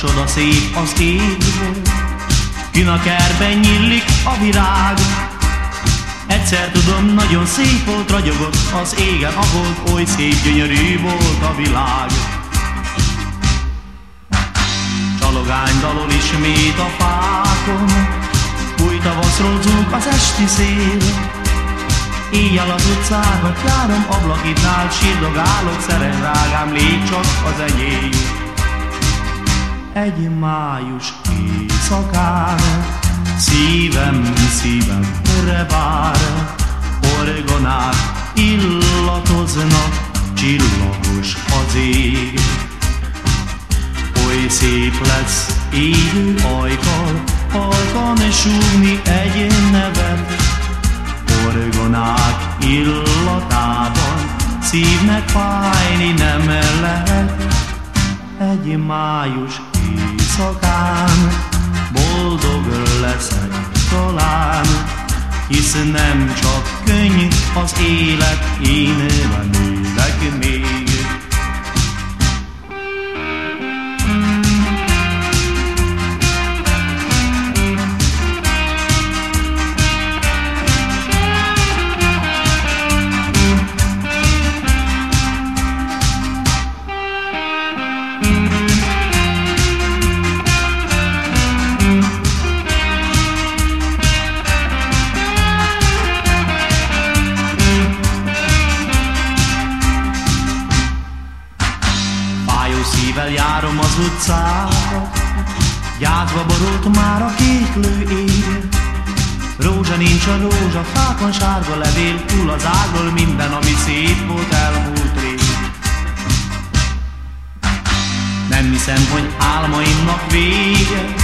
csoda szép az égből, Kin a kerben nyillik a virág, Egyszer tudom, nagyon szép volt, ragyogott az égen a volt, oly szép, gyönyörű volt a világ. Csalogány dalol ismét a fákon, új tavaszról zúg az esti szél, Éjjel az utcákat járom, ablakidnál csillogálok, szeren rágám, légy csak az enyém. Egy május éjszakán, szívem, szívem vár, orgonák illatoznak, csillagos az ég. Oly szép lesz így ajkal, halkan súgni egy nevet, orgonák illatában szívnek fájni nem lehet. Egy május éjszakán boldog leszek talán, hisz nem csak könnyű az élet, én remélek még. Szívvel járom az utcába, Gyászba borult már a kéklő ég. Rózsa nincs a rózsa, fákon sárga levél, Hull az ágról minden, ami szép volt elmúlt rég. Nem hiszem, hogy álmaimnak vége,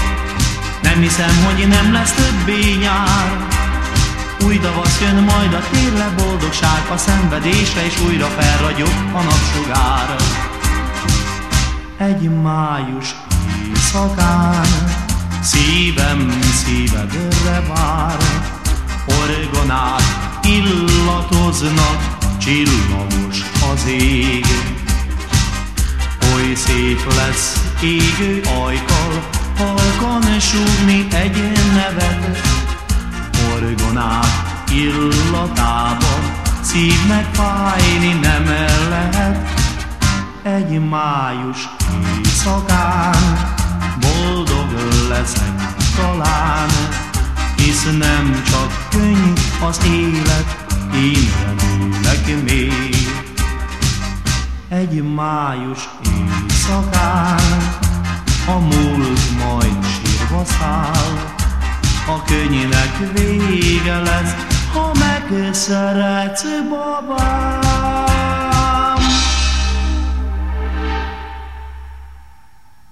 Nem hiszem, hogy nem lesz többé nyár, új tavasz jön majd a térle boldogság a szenvedésre, és újra felragyog a napsugára egy május éjszakán. Szívem szívedre vár, orgonák illatoznak, csillagos az ég. Oly szép lesz égő ajkal, halkan súgni egy nevet, orgonák illatában, szívnek fájni nem lehet, egy május éjszakán boldog leszek talán, hisz nem csak könnyű az élet, én remélek még. Egy május éjszakán a múlt majd sírva száll, a könnyűnek vége lesz, ha megszeretsz babát.